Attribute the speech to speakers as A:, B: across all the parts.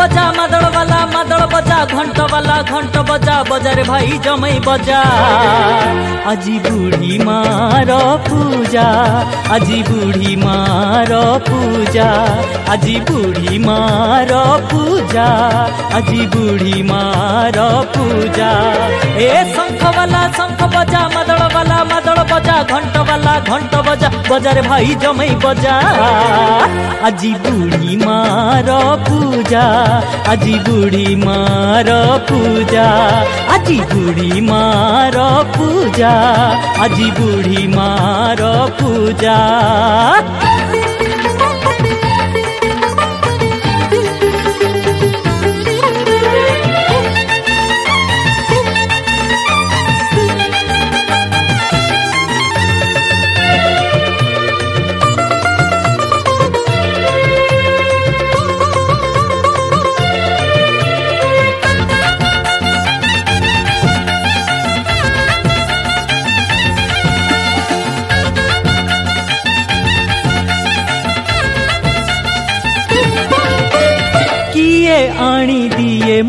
A: বজা মাদড়ওয়ালা মাদড় বজা ঘন্টওয়ালা ঘন্ট বজা বজার ভাই জমাই বজা আজি বুড়ি মার পূজা আজি বুড়ি মার পূজা আজি বুড়ি মার পূজা আজি বুড়ি মার পূজা এ শঙ্খওয়ালা শঙ্খ বজা মাদড়ওয়ালা মাদড় বজা ঘন্ট বালা ঘন্ট বজা বজারে ভাই জমাই বজা আজি বুড়ি মার পূজা আজি বুড়ি মার পূজা আজি বুড়ি মার পূজা আজি বুড়ি মার পূজা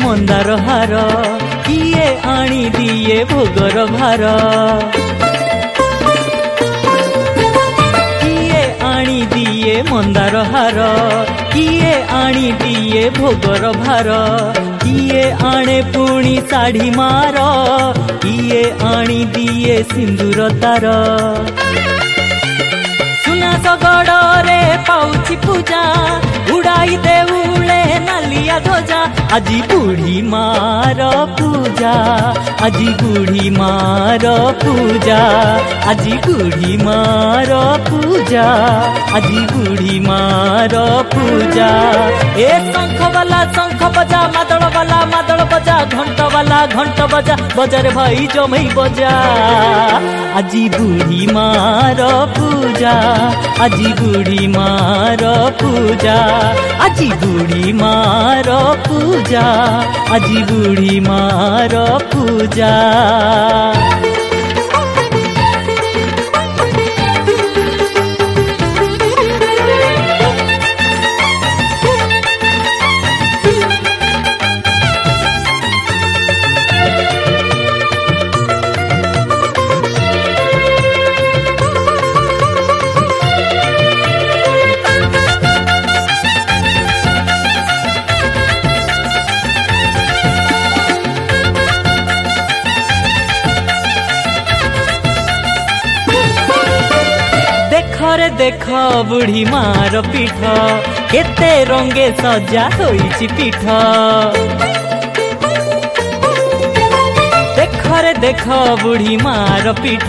A: मन्दारणि दिए भोगर भार कि आण दिए मन्दार हार कि आए भोगर भार कि आणे पि साढी मार आणि दिए सिन्दुर तार सुना ग्रे पाजा उडाइदेऊेज আজি বুড়ি মার পূজা আজি বুড়ি মার পূজা আজি বুড়ি মার পূজা আজি বুড়ি মার পূজা এ শংখবালা শঙ্খ বজা মাদল বালা মাদল বজা ঘণ্ট বালা ঘণ্ট বজা বজার ভাই জমাই বজা আজি বুড়ি মার পূজা আজি বুড়ি মার পূজা আজি বুড়ি মার পূজা पूजा अजी बुढ़ी मार पूजा দেখ বুড়ি মার পিঠ কেতে রঙে সজা হয়েছি পিঠ দেখরে দেখ বুড়ি মার পিঠ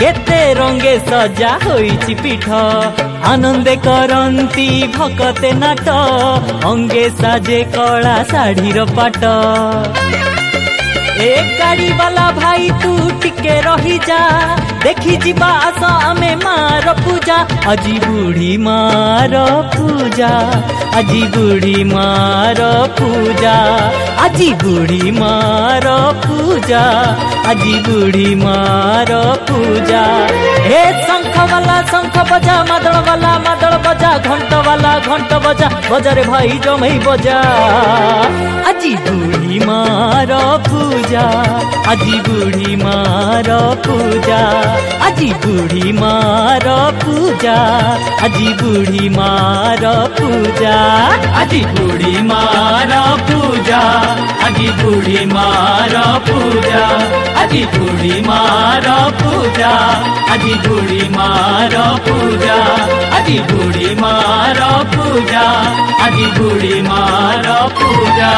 A: কেতে রঙে সজা হয়েছি পিঠ আনন্দে করন্তি ভকতে নাট অঙ্গে সাজে কলা শাড়ির পাট এ গাড়িওয়ালা ভাই তু টিকে রহিযা দেখি যা সামে মার পূজা আজি বুড়ি মার পূজা আজি বুড়ি মার পূজা আজি বুড়ি মার পূজা আজি বুড়ি মার পূজা হে শঙ্খবালা শঙ্খ বজা মাদলবালা মাদল বজা ঘণ্টবালা ঘণ্ট বজা বজারে ভাই জমাই বজা আজি বুড়ি মার পূজা আজি বুড়ি মার পূজা আজি বুড়ি মাৰ পূজা আজি বুড়ি মাৰ পূজা আজি বুড়ি মাৰ পূজা আজি বুঢ়ী মাৰ পূজা আজি বুড়ি মাৰ পূজা আজি বুঢ়ী মাৰ পূজা আজি বুড়ি মাৰ পূজা আজি বুঢ়ী মাৰ পূজা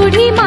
B: పూర్ణిమా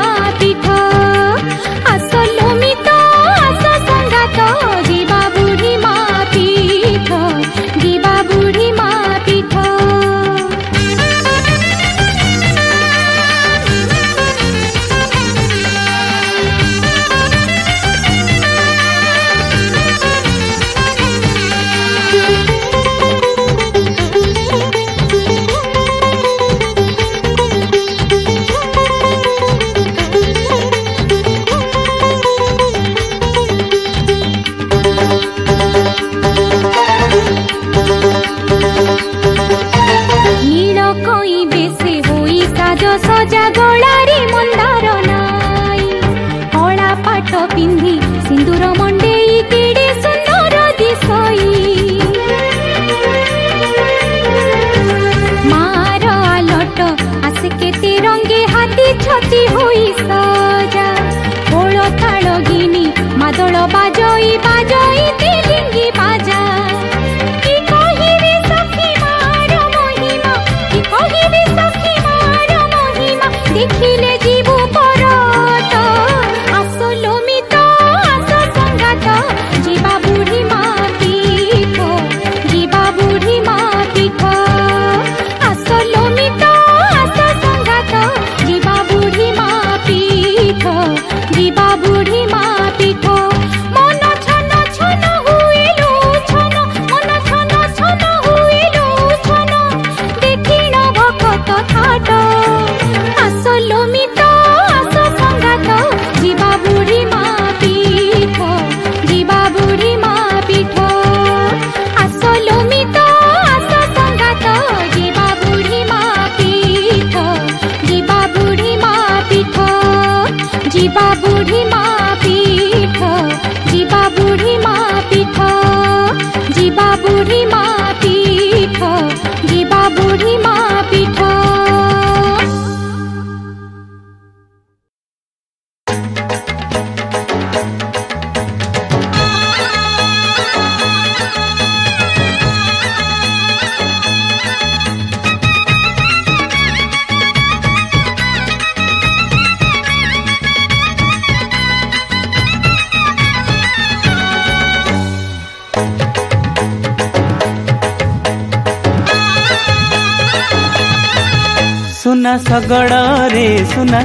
C: सगड रे सुना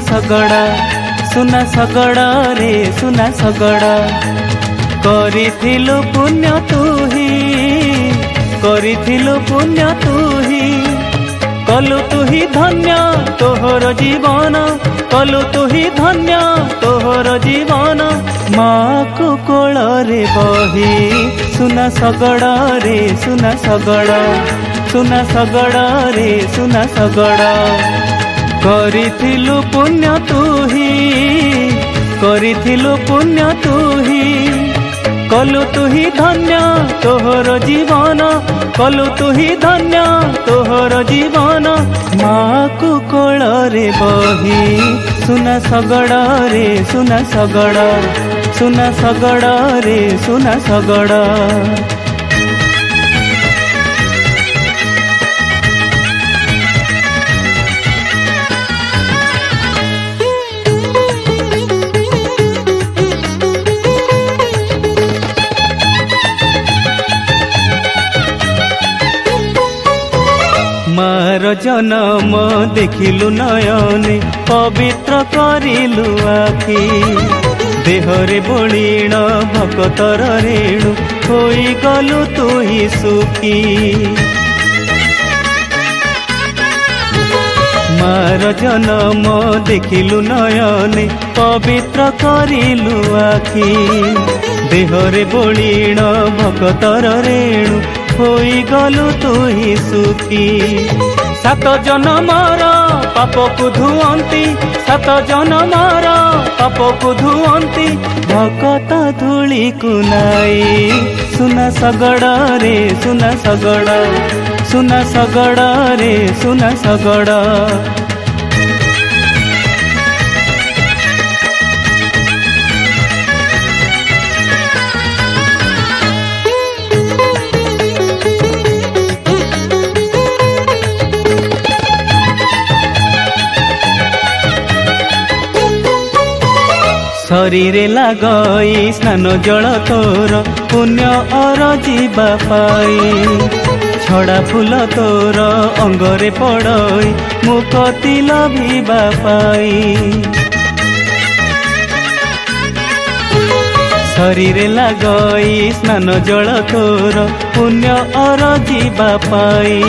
C: सुना सगड रे सुना सगड पुण्युरीु पुण्य तु कलु तु धन्य तोहर जीवन कलु तुही धन्य तोहर जीवन महा रे बही सुना सगड रे सुना सुना सगड रे सुना सगड पुण्य तुही गरिु पुण्य तुही कलु तुही धन्य तोहर जीवन कलु तुही धन्य तोहर जीवन बही सुना शगड र सुना शुनागड र सुना सगड़ জনম দেখিলু নয়নে পবিত্ৰ কৰিলু আখি দেহৰে বলিণ ভকতৰ ৰেণু হৈ গলু তুই সুখী মাৰ জনম দেখিলু নয়নে পবিত্ৰ কৰিলু আখি দেহৰে বলিণ ভকতৰ ৰেণু হৈ গলু তুই সুখী सात जन मर पाप को धुंती सात जन पाप को धुंती भगत धूली सुना सगड़ रे सुना सगड़ सुना सगड़ रे सुना सगड़ ଶରୀରେ ଲାଗଇ ସ୍ନାନ ଜଳ ତୋର ପୁଣ୍ୟ ଅର ଯିବା ପାଇଁ ଛଡ଼ା ଫୁଲ ତୋର ଅଙ୍ଗରେ ପଡ଼ଇ ମୁଁ କତି ଲଭିବା ପାଇଁ ଶରୀରେ ଲାଗଇ ସ୍ନାନ ଜଳ ତୋର ପୁଣ୍ୟ ଅର ଯିବା ପାଇଁ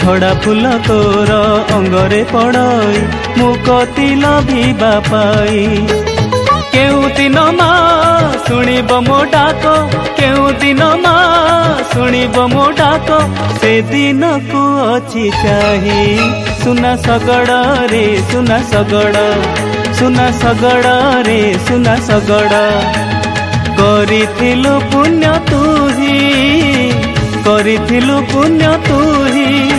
C: ଛଡ଼ା ଫୁଲ ତୋର ଅଙ୍ଗରେ ପଡ଼ଇ ମୁଁ କତି ଲଭିବା ପାଇଁ କେଉଁ ଦିନ ମା ଶୁଣିବ ମୋ ଡାକ କେଉଁ ଦିନ ମା ଶୁଣିବ ମୋ ଡାକ ସେ ଦିନକୁ ଅଛି ଚାହି ସୁନା ଶଗଡ଼ରେ ସୁନା ଶଗଡ଼ ସୁନା ଶଗଡ଼ରେ ସୁନା ଶଗଡ଼ କରିଥିଲୁ ପୁଣ୍ୟ ତୁହି କରିଥିଲୁ ପୁଣ୍ୟ ତୁହିଁ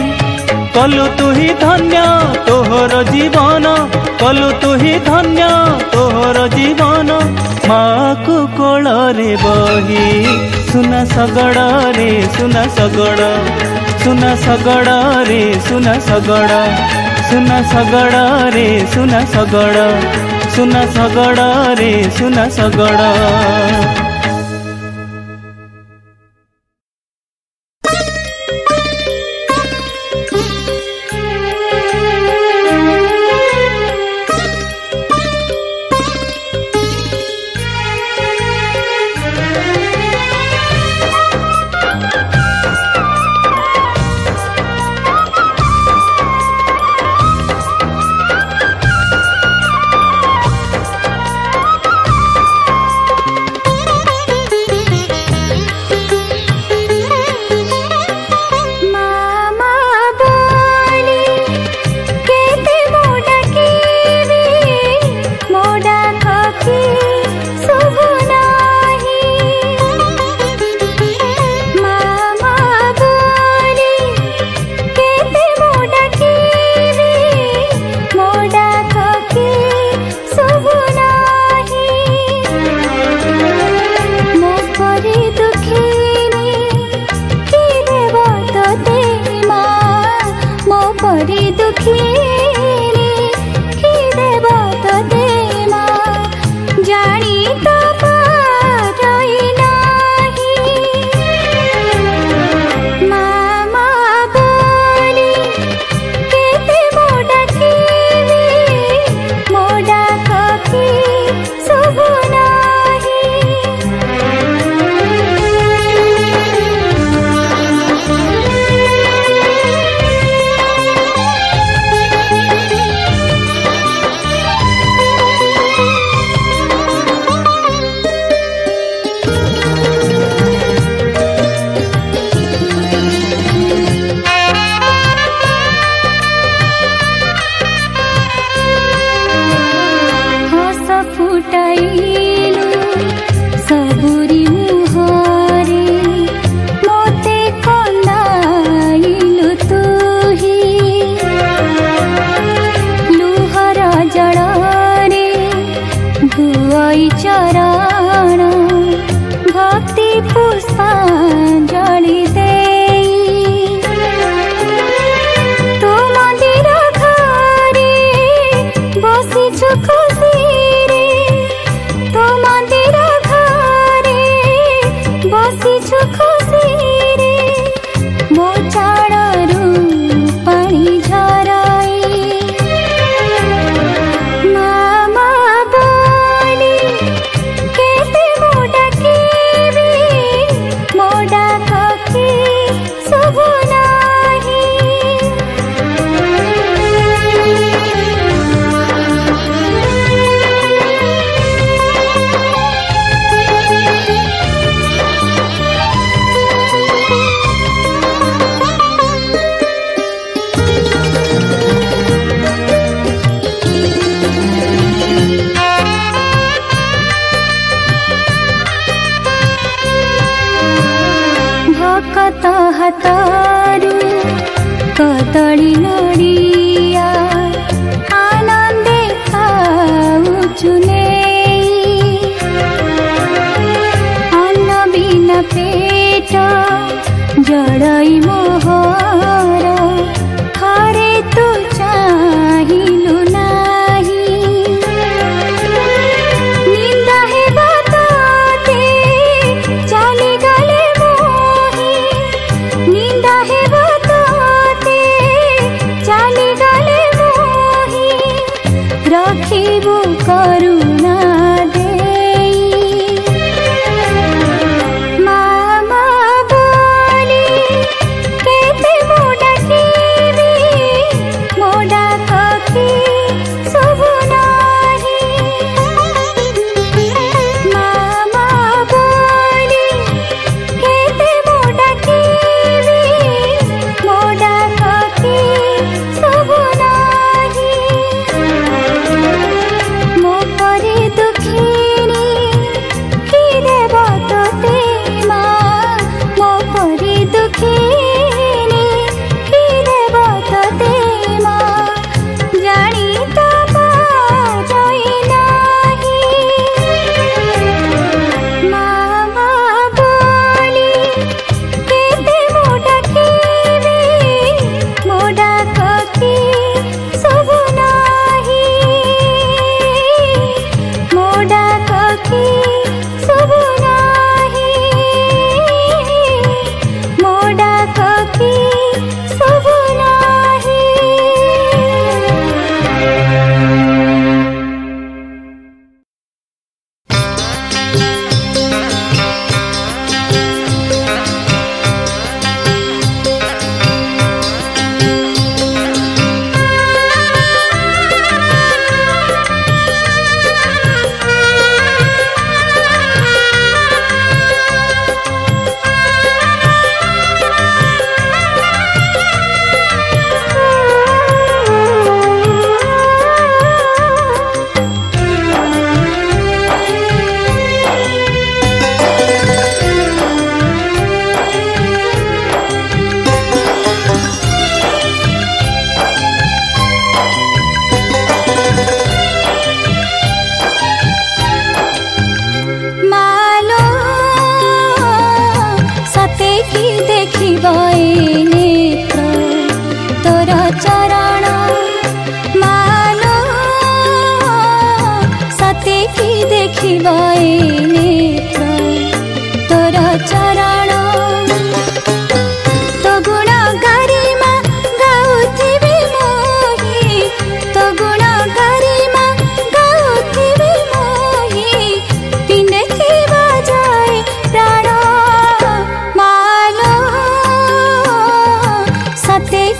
C: कलु तुही धन्य तोहर जीवन कलु तुही धन्य तोहर जीवन माुक रे बही सुना सगड रे सुना सगड सुना सगड रे सुना सगड सुना सगड रे सुना सगड सुना सगड रे सुना सगड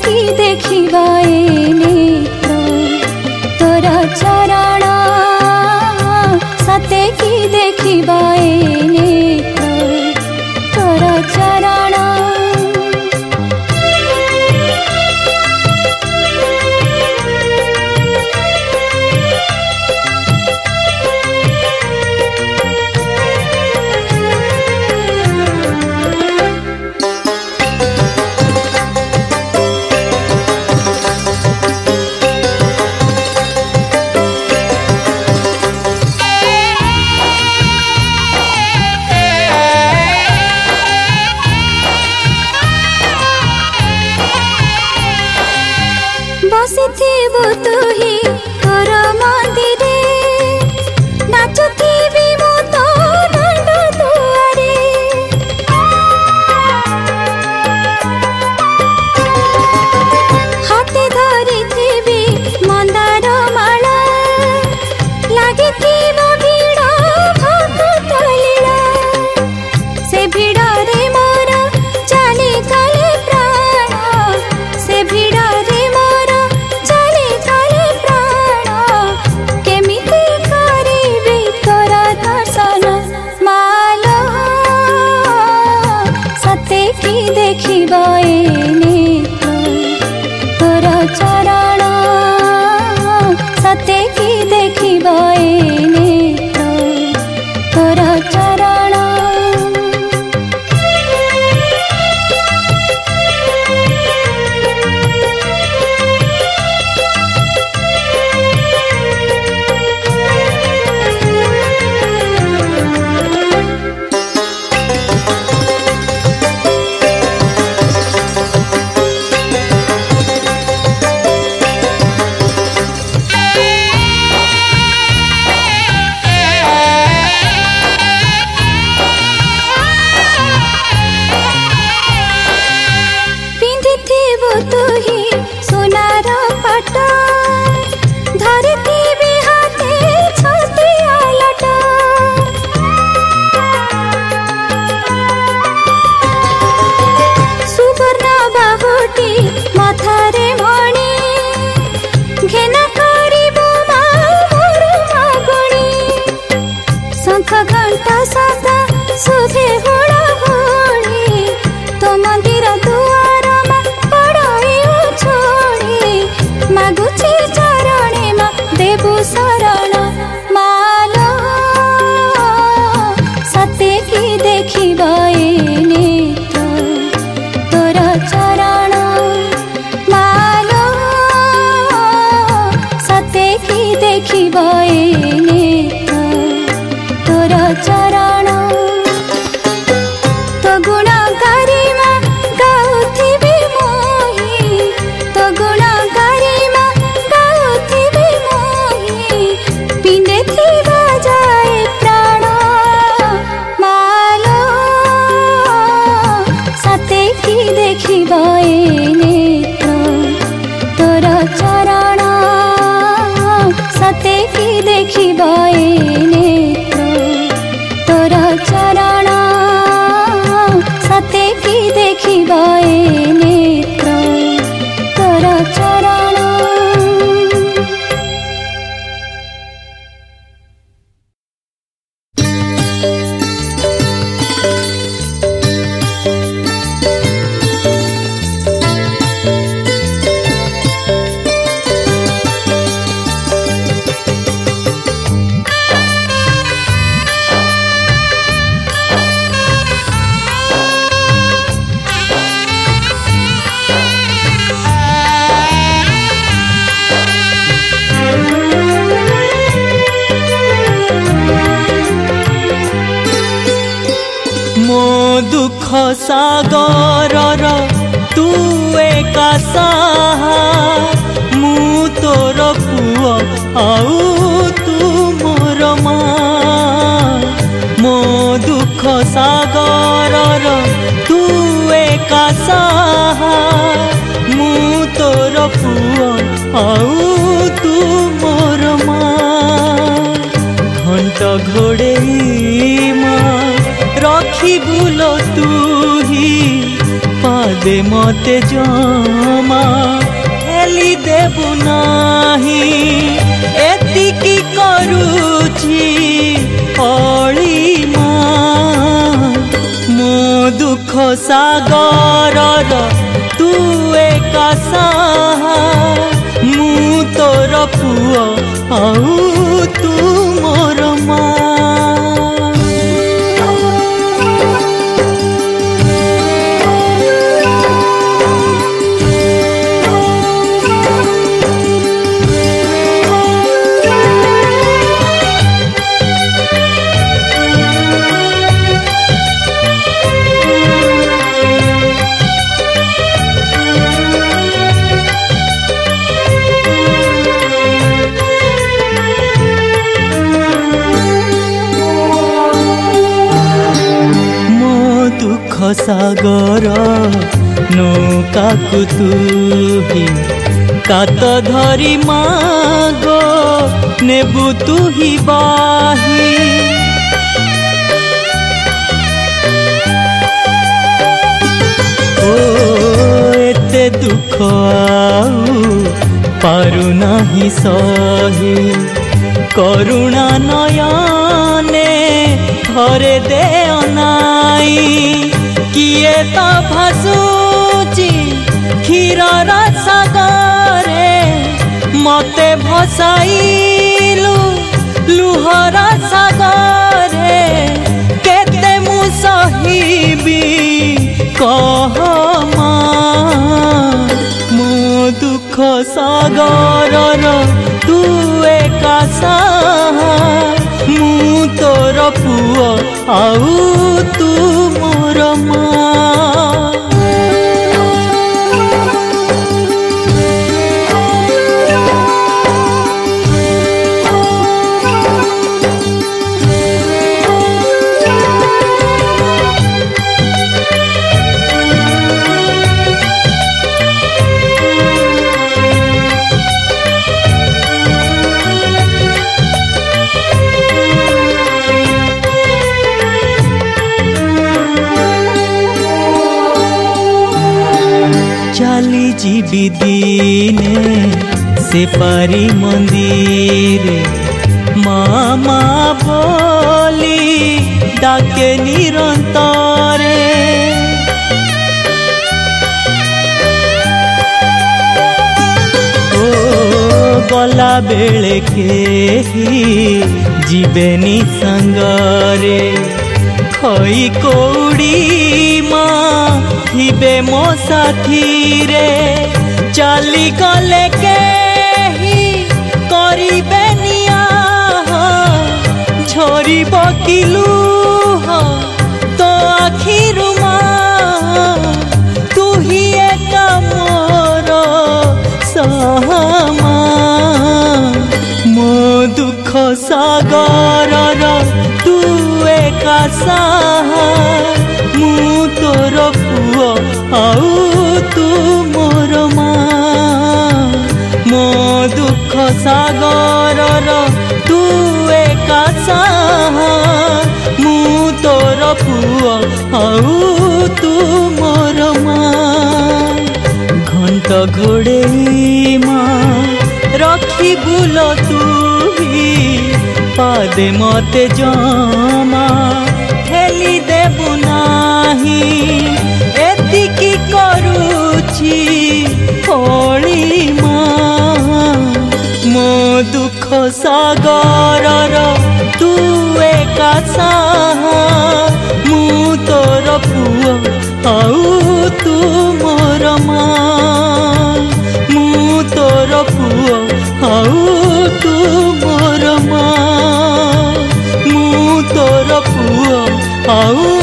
B: কি দেখিবা এই নৃত্য তোরা চার
A: olsa প্রেমতে জমা ফেলি দেব নাহি এতিকি করুছি অলি মা মো দুঃখ সাগরর তু একা সাহা মু তোর পুয় আউ ସାଗର ନୌକାକୁ ତୁ କାତ ଧରି ମାଗ ନେବୁ ତୁ ହି ବାହି ଏତେ ଦୁଃଖ ଆଉ ପାରୁନାହିଁ ସହି କରୁଣା ନୟନେ ଘରେ ଦେଅ ନାଇଁ କିଏ ତ ଭାସୁଛି କ୍ଷୀରର ସାଗରେ ମତେ ଭସାଇଲୁ ଲୁହର ସାଗରେ କେତେ ମୁଁ ସହିବି କହ ମୋ ଦୁଃଖ ସାଗରର ତୁ ଏକା ସାହା ମୁଁ ତୋର ପୁଅ ଆଉ ତୁ ମୋର ମା দিনে সে পারি মন্দিরে মামা বলি ডাকে নিরন্তরে ও গলা বেড়ে কেহি জীবেনি সাঙ্গরে খই কৌড়ি মা থিবে মো সাথীরে ଚାଲିଗଲେ କେହି କରିବେ ନିଆଁ ଝରିବ କି ଲୁହ ତୋ ଆଖିରୁ ମା ତୁ ହିଁ ଏକା ମୋର ସହମା ମୋ ଦୁଃଖ ସାଗରର ତୁ ଏକା ସାହା ମୁଁ ତୋର ପୁଅ ଆଉ ତୁ ସାଗରର ତୁ ଏକା ସାହା ମୁଁ ତୋର ପୁଅ ଆଉ ତୁ ମୋର ମା ଘଣ୍ଟ ଘୋଡ଼େଇ ମା ରଖିବୁଲ ତୁ ପାଦେ ମତେ ଜମା ଠେଲି ଦେବୁ ନାହିଁ ଏତିକି କରୁଛି ଫଳ দুখ সাগৰৰ তু একাশ মোৰ তৰ পুৱ আও তু মোৰ মা মোৰ তৰ পুৱ আও তু মোৰ মা মোৰ তৰ পুৱ আও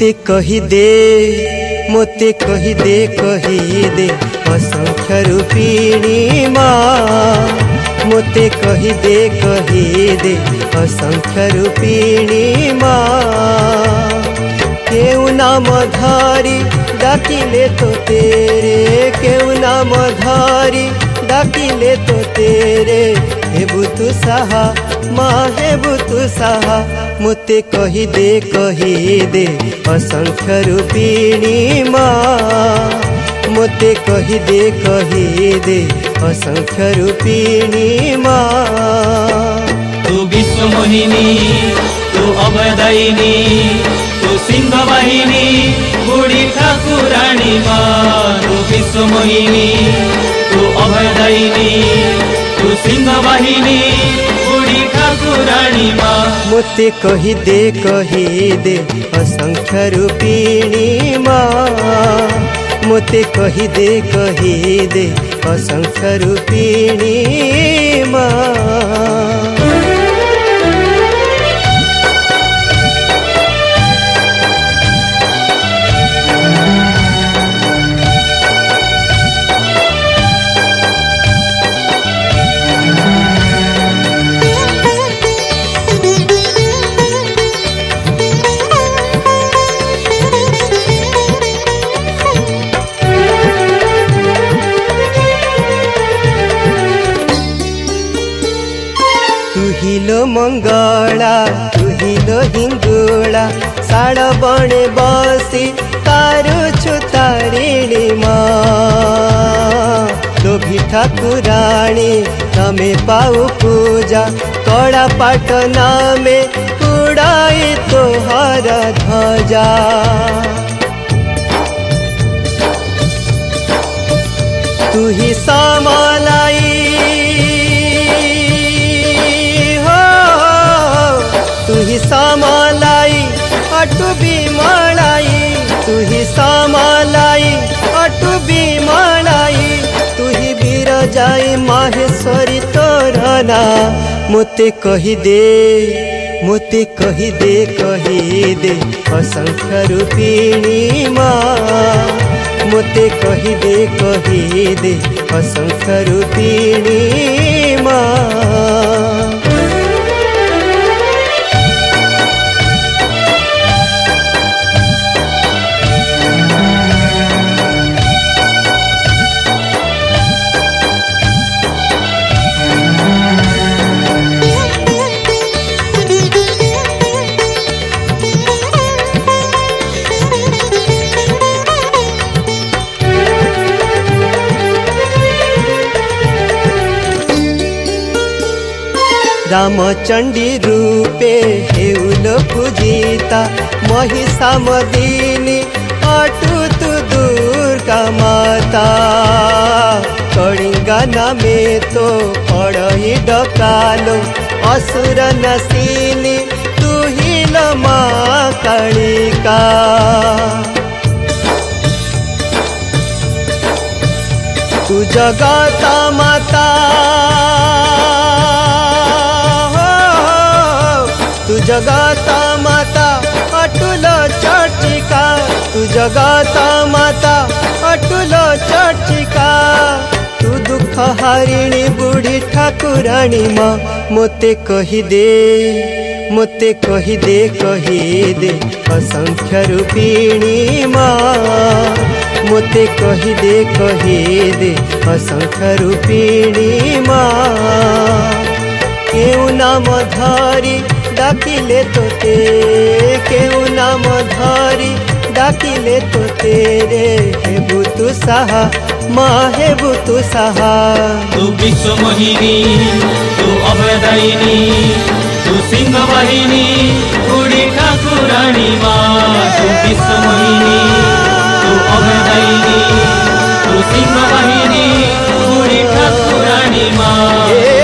D: मोते कही दे मोते कही दे कही दे असंख्य रूपिणी माँ मोते कही दे कही दे असंख्य रूपिणी माँ के नाम धारी डाकिले तो तेरे केऊ नाम धारी डाकिले तो तेरे हेबु तू सहा माँ हेबु तू सहा मुते कही दे कही दे असंख्य रूपिणी माँ मुते कही दे कही दे असंख्य रूपिणी माँ
C: तू विश्व मोहिनी तू अवदैनी तू सिंह वाहिनी बूढ़ी ठाकुरानी माँ तू विश्व मोहिनी तू अभय दैनी तू सिंह वाहिनी बुढी ठाकुरानी मा
D: मते कहि दे कहि दे असंख्य रूपिणी मा मते कहि दे कहि दे असंख्य रूपिणी मा हिंगोळा तुहिलो हिंगोळा साड बणे बसी तारु छु तारिणी मा लोभी ठाकुराणी तमे पाऊ पूजा कड़ा पाठ नामे उड़ाई तोहर ध्वजा तू ही सामाला जाई माहेश्वरी तोरना मुते कही दे मुते कही दे कही दे असंख्य रूपिणी मा मुते कही दे कही दे असंख्य रूपिणी मा रामचंडी रूपे हेउलो पूजिता महिषामदिनी अटुत दुर्गा माता कलिङ्गा नामे तो पड़ई डकालो असुर नसीनी नसिनी ही मा कणिका तू जगता माता जगाता माता अटुल चर्चिका तू जगाता माता अटुल चर्चिका तू दुख हारिणी बुढ़ी ठाकुरानी माँ मोते कही दे मोते कही दे कही दे असंख्य रूपिणी माँ मोते कही दे कही दे असंख्य रूपिणी माँ केऊ नाम धारी ডাকিলে তোতে কেউ নাম ধরি ডাকিলে তোতে রে হেবু তু সাহা মা হেবু তু সাহা
C: তু বিশ্ব মোহিনী তু অভদায়িনী তু সিংহ বাহিনী কুড়ি ঠাকুরানী মা তু বিশ্ব মোহিনী তু অভদায়িনী তু সিংহ বাহিনী কুড়ি ঠাকুরানী মা